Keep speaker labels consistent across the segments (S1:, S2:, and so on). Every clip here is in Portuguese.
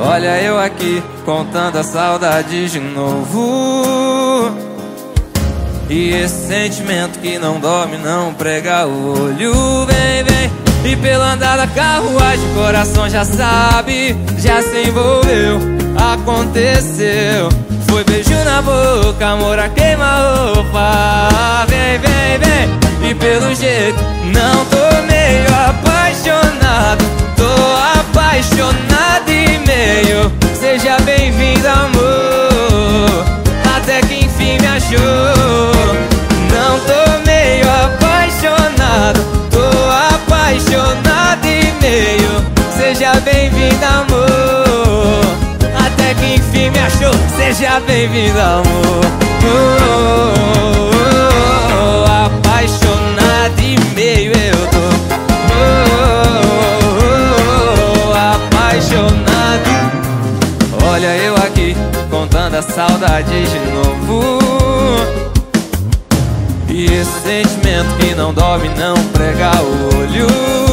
S1: Olha eu aqui contando a saudade de novo. E esse sentimento que não dorme, não prega o olho. Vem, vem, e pelo andar da carruagem coração já sabe Já se envolveu, aconteceu. Foi beijo na boca, amor a queima-roupa. Vem, vem, vem, e pelo jeito não tô apaixonado e meio Seja bem-vindo, amor. Até que enfim me achou Seja bem-vindo, amor. Oh, oh, oh, Apaixonado e meio eu tô. Olha eu aqui contando a saudade de novo. E esse sentimento que não dorme não prega o olho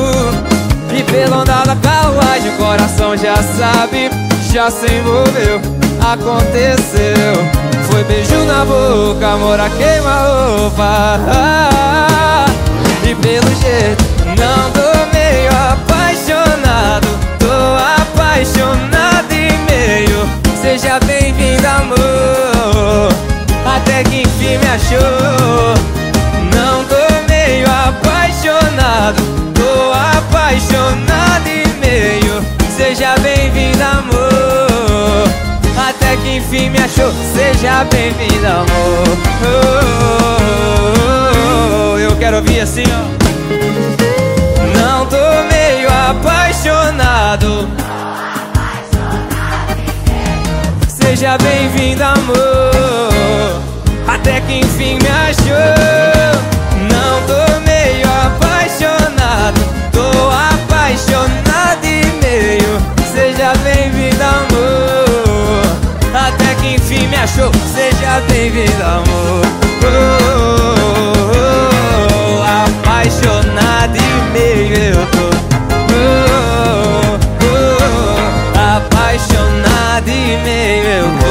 S1: E pelo andar da carruagem o coração já sabe Já se envolveu, aconteceu. Foi beijo na boca, amor a queima-roupa E pelo jeito não tô meio apaixonado Tô apaixonado Seja bem-vindo, amor Até que enfim me achou Seja bem-vindo, amor. Até que enfim me achou. Seja bem-vindo, amor. Oh, Eu quero ouvir assim, ó. Não tô meio apaixonado. Seja bem-vindo, amor. Até que enfim me achou que enfim me achou Seja bem-vindo, amor. Oh, oh, oh, Apaixonado e meio eu tô Apaixonado e meio eu tô